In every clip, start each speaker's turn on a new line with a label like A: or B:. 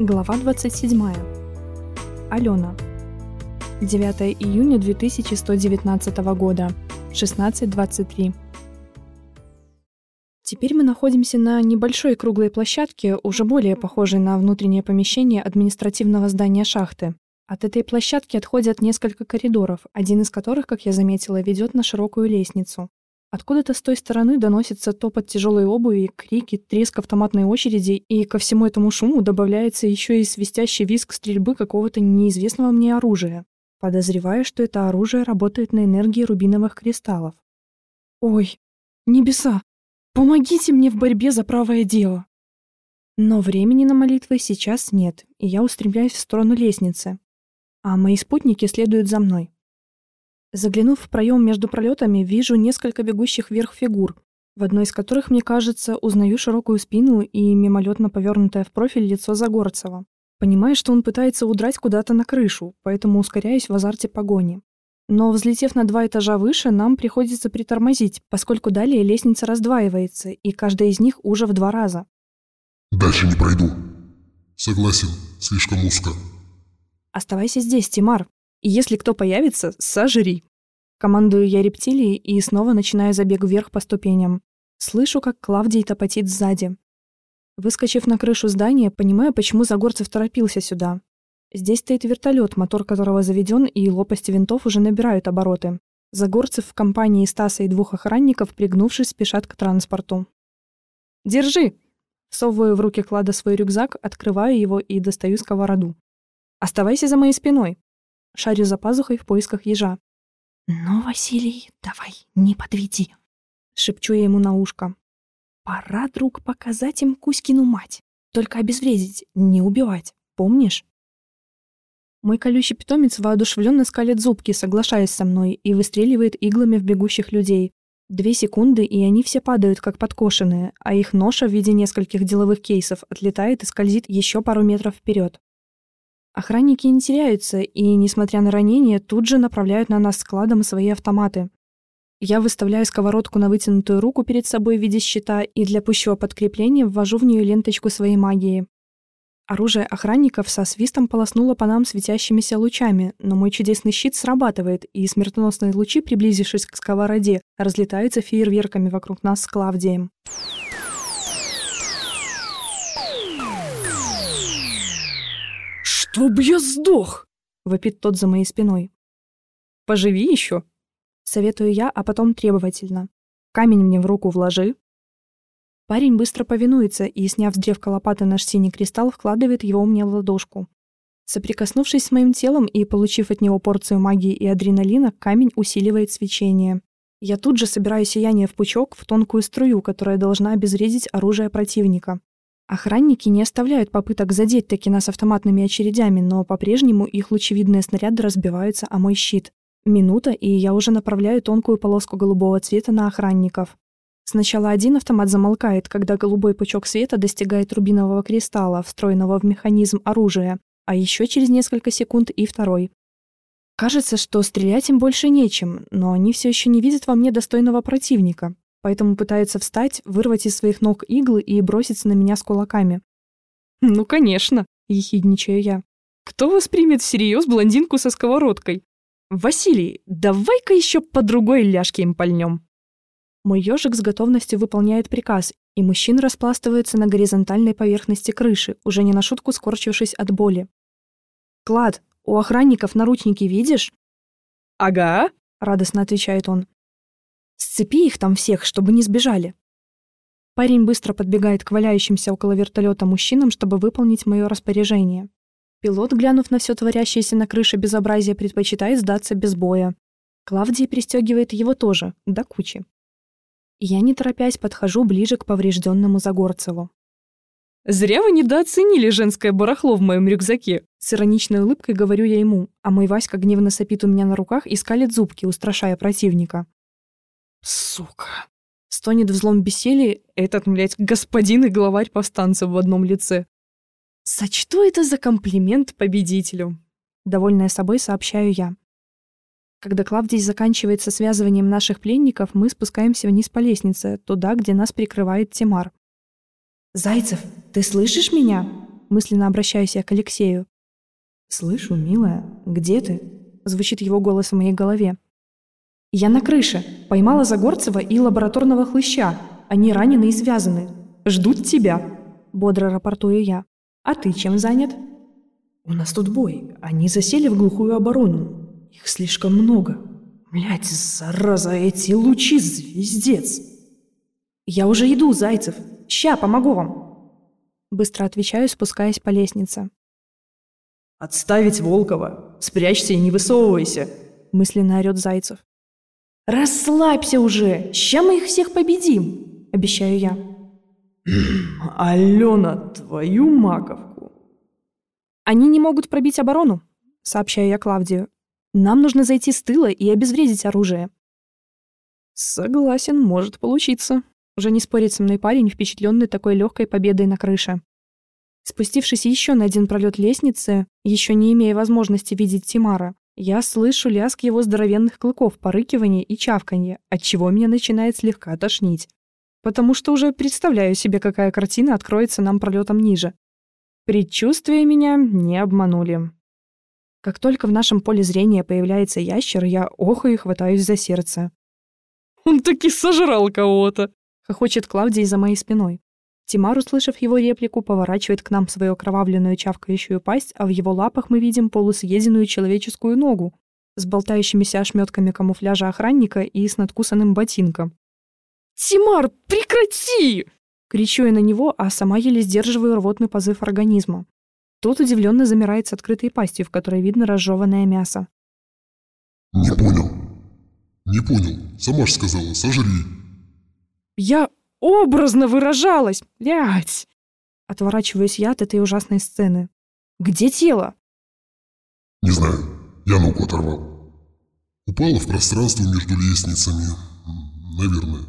A: Глава 27. Алена. 9 июня 2119 года. 16.23. Теперь мы находимся на небольшой круглой площадке, уже более похожей на внутреннее помещение административного здания шахты. От этой площадки отходят несколько коридоров, один из которых, как я заметила, ведет на широкую лестницу. Откуда-то с той стороны доносится топот тяжелой обуви, крики, треск автоматной очереди, и ко всему этому шуму добавляется еще и свистящий визг стрельбы какого-то неизвестного мне оружия. Подозреваю, что это оружие работает на энергии рубиновых кристаллов. Ой, небеса! Помогите мне в борьбе за правое дело! Но времени на молитвы сейчас нет, и я устремляюсь в сторону лестницы. А мои спутники следуют за мной. Заглянув в проем между пролетами, вижу несколько бегущих вверх фигур, в одной из которых, мне кажется, узнаю широкую спину и мимолетно повернутое в профиль лицо Загорцева. Понимаю, что он пытается удрать куда-то на крышу, поэтому ускоряюсь в азарте погони. Но, взлетев на два этажа выше, нам приходится притормозить, поскольку далее лестница раздваивается, и каждая из них уже в два раза.
B: «Дальше не пройду. Согласен, слишком узко».
A: «Оставайся здесь, Тимар. И если кто появится, сожри. Командую я рептилии и снова начинаю забег вверх по ступеням. Слышу, как Клавдий топотит сзади. Выскочив на крышу здания, понимаю, почему Загорцев торопился сюда. Здесь стоит вертолет, мотор которого заведен, и лопасти винтов уже набирают обороты. Загорцев в компании Стаса и двух охранников, пригнувшись, спешат к транспорту. «Держи!» Всовываю в руки Клада свой рюкзак, открываю его и достаю сковороду. «Оставайся за моей спиной!» Шарю за пазухой в поисках ежа.
C: «Ну, Василий, давай, не подведи!»
A: Шепчу я ему на ушко.
C: «Пора, друг, показать им Кузькину мать. Только обезвредить, не убивать, помнишь?»
A: Мой колючий питомец воодушевленно скалит зубки, соглашаясь со мной, и выстреливает иглами в бегущих людей. Две секунды, и они все падают, как подкошенные, а их ноша в виде нескольких деловых кейсов отлетает и скользит еще пару метров вперед. Охранники не теряются и, несмотря на ранения, тут же направляют на нас складом свои автоматы. Я выставляю сковородку на вытянутую руку перед собой в виде щита и для пущего подкрепления ввожу в нее ленточку своей магии. Оружие охранников со свистом полоснуло по нам светящимися лучами, но мой чудесный щит срабатывает, и смертоносные лучи, приблизившись к сковороде, разлетаются фейерверками вокруг нас с Клавдием.
D: «Чтоб я сдох!»
A: — вопит тот за моей спиной.
D: «Поживи еще!»
A: — советую я, а потом требовательно. «Камень мне в руку вложи». Парень быстро повинуется и, сняв с древка лопаты наш синий кристалл, вкладывает его мне в ладошку. Соприкоснувшись с моим телом и получив от него порцию магии и адреналина, камень усиливает свечение. Я тут же собираю сияние в пучок в тонкую струю, которая должна обезвредить оружие противника. Охранники не оставляют попыток задеть таки нас автоматными очередями, но по-прежнему их лучевидные снаряды разбиваются о мой щит. Минута, и я уже направляю тонкую полоску голубого цвета на охранников. Сначала один автомат замолкает, когда голубой пучок света достигает рубинового кристалла, встроенного в механизм оружия, а еще через несколько секунд и второй. Кажется, что стрелять им больше нечем, но они все еще не видят во мне достойного противника поэтому пытается встать, вырвать из своих ног иглы и броситься на меня с кулаками.
D: «Ну, конечно», — ехидничаю я. «Кто воспримет всерьез блондинку со сковородкой? Василий, давай-ка еще по другой ляжке им пальнем».
A: Мой ежик с готовностью выполняет приказ, и мужчина распластывается на горизонтальной поверхности крыши, уже не на шутку скорчившись от боли. «Клад, у охранников наручники видишь?»
D: «Ага», —
A: радостно отвечает он. Сцепи их там всех, чтобы не сбежали. Парень быстро подбегает к валяющимся около вертолета мужчинам, чтобы выполнить мое распоряжение. Пилот, глянув на все творящееся на крыше безобразие, предпочитает сдаться без боя. Клавдий пристегивает его тоже, до кучи. Я, не торопясь, подхожу ближе к поврежденному Загорцеву.
D: «Зря вы недооценили женское барахло в моем рюкзаке!»
A: С ироничной улыбкой говорю я ему, а мой Васька гневно сопит у меня на руках и скалит зубки, устрашая противника.
D: Сука. Стонет в злом бессилии этот, блядь, господин и главарь повстанцев в одном лице. Сочту это за комплимент победителю.
A: Довольная собой сообщаю я. Когда Клавдий заканчивается связыванием наших пленников, мы спускаемся вниз по лестнице, туда, где нас прикрывает Тимар.
C: «Зайцев, ты слышишь меня?»
A: Мысленно обращаюсь я к Алексею.
C: «Слышу, милая, где ты?»
A: Звучит его голос в моей голове. «Я на крыше. Поймала Загорцева и лабораторного хлыща. Они ранены и связаны. Ждут тебя», — бодро рапортую я. «А ты чем занят?»
C: «У нас тут бой. Они засели в глухую оборону. Их слишком много. Блять, зараза, эти лучи, звездец!»
A: «Я уже иду, Зайцев. Ща, помогу вам!» Быстро отвечаю, спускаясь по лестнице.
C: «Отставить Волкова! Спрячься и не высовывайся!»
A: Мысленно орёт Зайцев.
C: «Расслабься уже! Ща мы их всех победим!» Обещаю я. «Алена, твою маковку!»
A: «Они не могут пробить оборону», — сообщаю я Клавдию. «Нам нужно зайти с тыла и обезвредить оружие». «Согласен, может получиться», уже не спорит со мной парень, впечатленный такой легкой победой на крыше. Спустившись еще на один пролет лестницы, еще не имея возможности видеть Тимара, я слышу лязг его здоровенных клыков, порыкивание и чавканье, отчего меня начинает слегка тошнить. Потому что уже представляю себе, какая картина откроется нам пролетом ниже. Предчувствия меня не обманули. Как только в нашем поле зрения появляется ящер, я охаю и хватаюсь за сердце.
D: «Он таки сожрал кого-то!»
A: Хохочет Клавдий за моей спиной. Тимар, услышав его реплику, поворачивает к нам свою окровавленную чавкающую пасть, а в его лапах мы видим полусъеденную человеческую ногу с болтающимися ошметками камуфляжа охранника и с надкусанным ботинком.
D: «Тимар, прекрати!»
A: Кричу я на него, а сама еле сдерживаю рвотный позыв организма. Тот удивленно замирает с открытой пастью, в которой видно разжеванное мясо.
B: Не понял. Не понял. Сама ж сказала, сожри.
D: Я образно выражалась, блядь.
A: Отворачиваюсь я от этой ужасной сцены. Где тело?
B: Не знаю. Я ногу оторвал. Упала в пространство между лестницами. Наверное.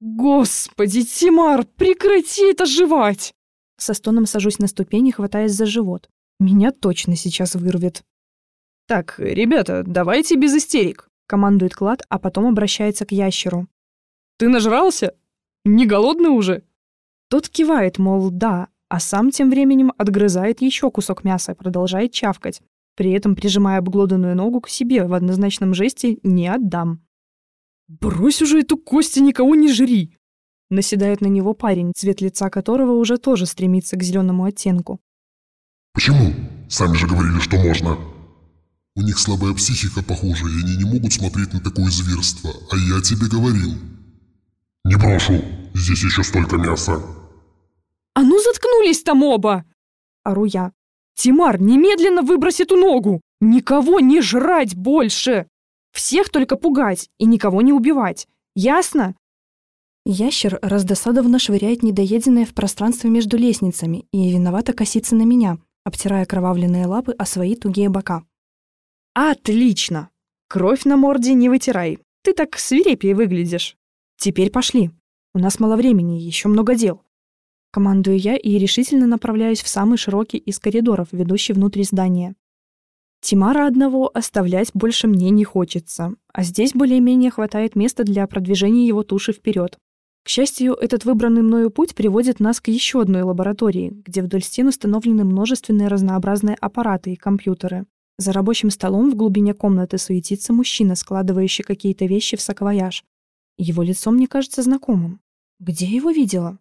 D: Господи, Тимар, прекрати это жевать!
A: Со стоном сажусь на ступени, хватаясь за живот. Меня точно сейчас вырвет.
D: Так, ребята, давайте без истерик.
A: Командует Клад, а потом обращается к ящеру.
D: Ты нажрался? Не голодный уже?»
A: Тот кивает, мол, да, а сам тем временем отгрызает еще кусок мяса и продолжает чавкать, при этом прижимая обглоданную ногу к себе в однозначном жесте «не отдам».
D: «Брось уже эту кость и никого не жри!»
A: Наседает на него парень, цвет лица которого уже тоже стремится к зеленому оттенку.
B: «Почему? Сами же говорили, что можно!» У них слабая психика, похоже, и они не могут смотреть на такое зверство. А я тебе говорил. «Не брошу, здесь еще столько мяса».
D: «А ну заткнулись там оба!»
A: Ору я.
D: «Тимар, немедленно выбрось эту ногу! Никого не жрать больше! Всех только пугать и никого не убивать! Ясно?»
A: Ящер раздосадованно швыряет недоеденное в пространство между лестницами и виновато косится на меня, обтирая кровавленные лапы о свои тугие бока.
D: «Отлично! Кровь на морде не вытирай. Ты так свирепее выглядишь. Теперь пошли. У нас мало времени, еще много дел.
A: Командую я и решительно направляюсь в самый широкий из коридоров, ведущий внутрь здания. Тимара одного оставлять больше мне не хочется, а здесь более-менее хватает места для продвижения его туши вперед. К счастью, этот выбранный мною путь приводит нас к еще одной лаборатории, где вдоль стен установлены множественные разнообразные аппараты и компьютеры. За рабочим столом в глубине комнаты суетится мужчина, складывающий какие-то вещи в саквояж. Его лицо мне кажется знакомым. Где я его видела?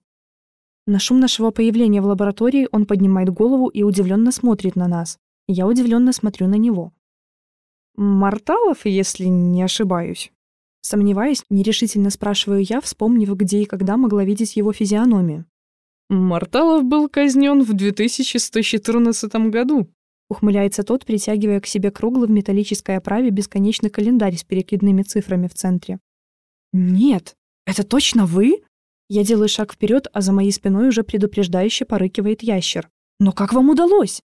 A: На шум нашего появления в лаборатории он поднимает голову и удивленно смотрит на нас. Я удивленно смотрю на него.
D: «Морталов, если не ошибаюсь?»
A: Сомневаясь, нерешительно спрашиваю я, вспомнив, где и когда могла видеть его физиономию.
D: «Морталов был казнен в 2114 году»,
A: ухмыляется тот, притягивая к себе круглый в металлической оправе бесконечный календарь с перекидными цифрами в центре.
D: «Нет, это точно вы?»
A: Я делаю шаг вперед, а за моей спиной уже предупреждающе порыкивает ящер. «Но как вам удалось?»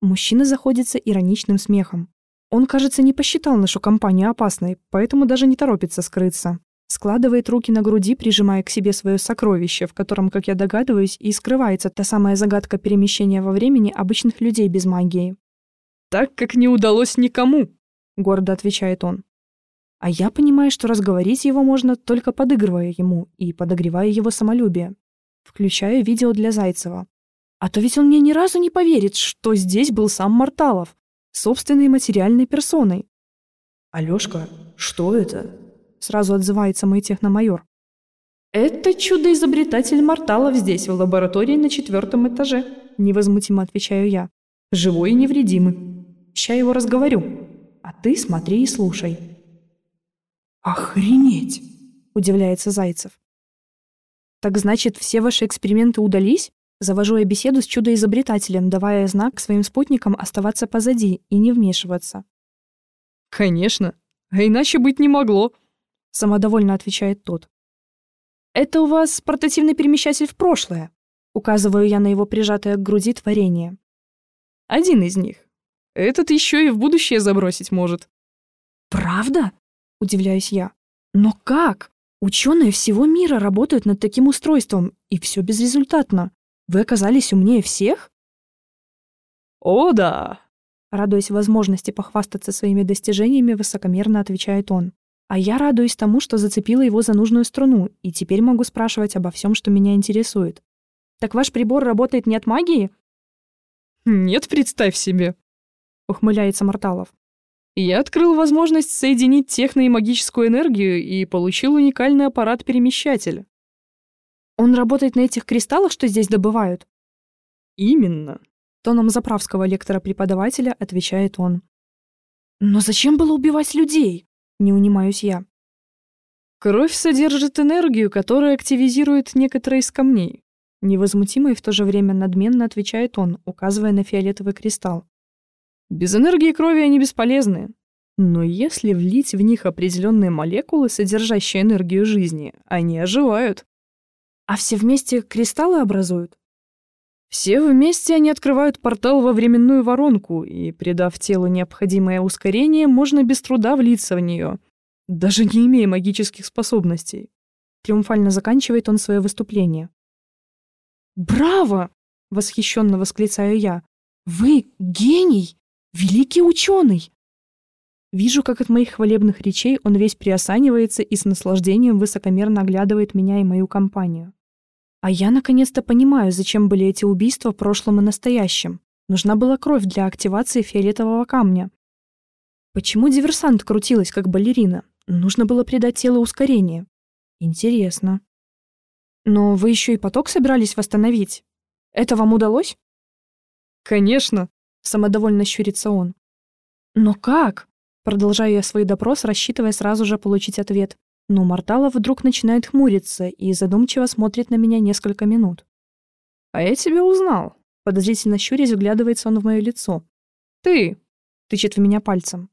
A: Мужчина заходится ироничным смехом. Он, кажется, не посчитал нашу компанию опасной, поэтому даже не торопится скрыться. Складывает руки на груди, прижимая к себе свое сокровище, в котором, как я догадываюсь, и скрывается та самая загадка перемещения во времени обычных людей без магии.
D: «Так, как не удалось никому», —
A: гордо отвечает он. А я понимаю, что разговорить его можно только подыгрывая ему и подогревая его самолюбие. Включаю видео для Зайцева.
D: А то ведь он мне ни разу не поверит, что здесь был сам Морталов, собственной материальной персоной.
C: «Алёшка, что это?»
A: Сразу отзывается мой техномайор.
D: «Это чудо-изобретатель Морталов здесь, в лаборатории на четвертом этаже», невозмутимо отвечаю я. «Живой и невредимый. Ща его разговорю. А ты смотри и слушай».
C: «Охренеть!»
A: – удивляется Зайцев. «Так значит, все ваши эксперименты удались?» Завожу я беседу с чудо-изобретателем, давая знак своим спутникам оставаться позади и не вмешиваться.
D: «Конечно, а иначе быть не могло», —
A: самодовольно отвечает тот. «Это у вас портативный перемещатель в прошлое», — указываю я на его прижатое к груди творение.
D: «Один из них. Этот еще и в будущее забросить может».
A: «Правда?» — удивляюсь я. «Но как? Ученые всего мира работают над таким устройством, и все безрезультатно. Вы оказались умнее всех?
D: О, да.
A: Радуясь возможности похвастаться своими достижениями, высокомерно отвечает он. А я радуюсь тому, что зацепила его за нужную струну, и теперь могу спрашивать обо всем, что меня интересует. Так ваш прибор работает не от магии?
D: Нет, представь себе.
A: Ухмыляется
D: Я открыл возможность соединить техно и магическую энергию и получил уникальный аппарат-перемещатель.
A: Он работает на этих кристаллах, что здесь добывают?
D: Именно.
A: Тоном заправского лектора-преподавателя отвечает он. Но зачем было убивать людей? Не унимаюсь я.
D: Кровь содержит энергию, которая активизирует некоторые из камней. Невозмутимо и в то же время надменно отвечает он, указывая на фиолетовый кристалл. Без энергии крови они бесполезны. Но если влить в них определенные молекулы, содержащие энергию жизни, они оживают.
A: А все вместе кристаллы образуют?
D: Все вместе они открывают портал во временную воронку, и, придав телу необходимое ускорение, можно без труда влиться в нее, даже не имея магических способностей.
A: Триумфально заканчивает он свое выступление.
D: «Браво!» — восхищенно восклицаю я. «Вы гений! Великий ученый!»
A: Вижу, как от моих хвалебных речей он весь приосанивается и с наслаждением высокомерно оглядывает меня и мою компанию. А я наконец-то понимаю, зачем были эти убийства в прошлом и настоящем. Нужна была кровь для активации фиолетового камня. Почему диверсант крутилась, как балерина? Нужно было придать телу ускорение. Интересно. Но вы еще и поток собирались восстановить. Это вам удалось?
D: Конечно,
A: самодовольно щурится он. Но как? Продолжаю я свой допрос, рассчитывая сразу же получить ответ. Но Марталов вдруг начинает хмуриться и задумчиво смотрит на меня несколько минут.
D: «А я тебя узнал», — подозрительно щурясь вглядывается он в мое лицо. «Ты!» — тычет в меня пальцем.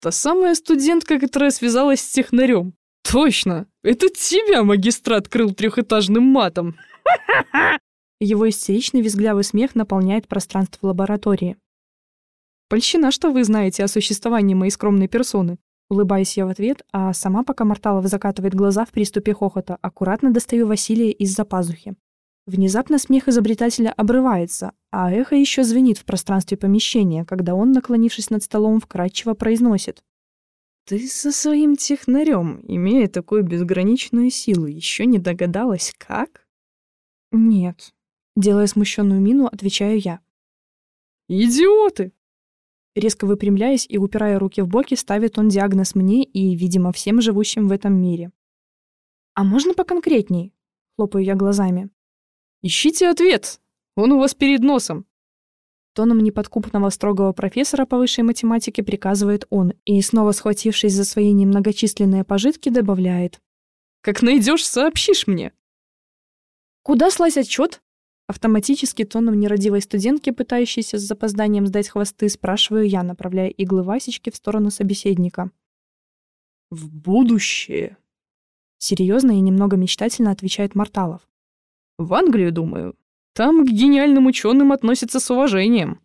D: «Та самая студентка, которая связалась с технарем. Точно! Это тебя магистрат крыл трехэтажным матом!»
A: Его истеричный визглявый смех наполняет пространство лаборатории.
D: «Польщена, что вы знаете о существовании моей скромной персоны.
A: Улыбаюсь я в ответ, а сама, пока Морталов закатывает глаза в приступе хохота, аккуратно достаю Василия из-за пазухи. Внезапно смех изобретателя обрывается, а эхо еще звенит в пространстве помещения, когда он, наклонившись над столом, вкрадчиво произносит.
D: «Ты со своим технарем, имея такую безграничную силу, еще не догадалась, как?»
A: «Нет», — делая смущенную мину, отвечаю я.
D: «Идиоты!»
A: Резко выпрямляясь и упирая руки в боки, ставит он диагноз мне и, видимо, всем живущим в этом мире. «А можно поконкретней?» — хлопаю я глазами.
D: «Ищите ответ! Он у вас перед носом!»
A: Тоном неподкупного строгого профессора по высшей математике приказывает он и, снова схватившись за свои немногочисленные пожитки, добавляет.
D: «Как найдешь, сообщишь мне!»
A: «Куда слать отчет?» Автоматически тоном нерадивой студентки, пытающейся с запозданием сдать хвосты, спрашиваю я, направляя иглы Васечки в сторону собеседника.
D: «В будущее!»
A: Серьезно и немного мечтательно отвечает Марталов.
D: «В Англию, думаю. Там к гениальным ученым относятся с уважением».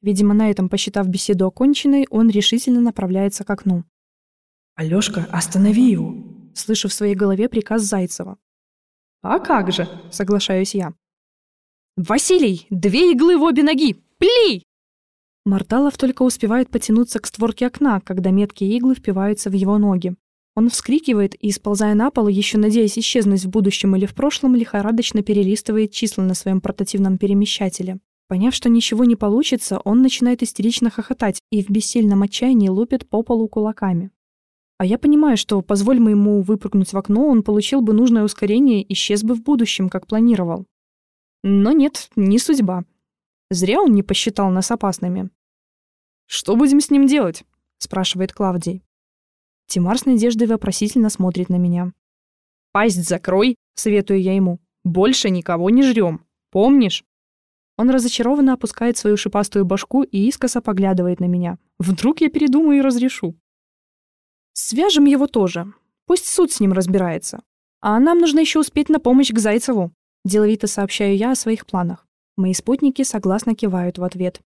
A: Видимо, на этом, посчитав беседу оконченной, он решительно направляется к окну.
C: «Алёшка, останови его!»
A: Слышу в своей голове приказ Зайцева.
D: «А как же!» — соглашаюсь я. «Василий, две иглы в обе ноги! Пли!»
A: Марталов только успевает потянуться к створке окна, когда меткие иглы впиваются в его ноги. Он вскрикивает и, сползая на пол, еще надеясь исчезнуть в будущем или в прошлом, лихорадочно перелистывает числа на своем портативном перемещателе. Поняв, что ничего не получится, он начинает истерично хохотать и в бессильном отчаянии лупит по полу кулаками. А я понимаю, что, позволь мы ему выпрыгнуть в окно, он получил бы нужное ускорение и исчез бы в будущем, как планировал. Но нет, не судьба. Зря он не посчитал нас опасными.
D: «Что будем с ним делать?»
A: — спрашивает Клавдий. Тимар с надеждой вопросительно смотрит на меня.
D: «Пасть закрой!» — советую я ему. «Больше никого не жрем. Помнишь?»
A: Он разочарованно опускает свою шипастую башку и искоса поглядывает на меня. Вдруг я передумаю и разрешу. Свяжем его тоже. Пусть суд с ним разбирается. А нам нужно еще успеть на помощь к Зайцеву. Деловито сообщаю я о своих планах. Мои спутники согласно кивают в ответ.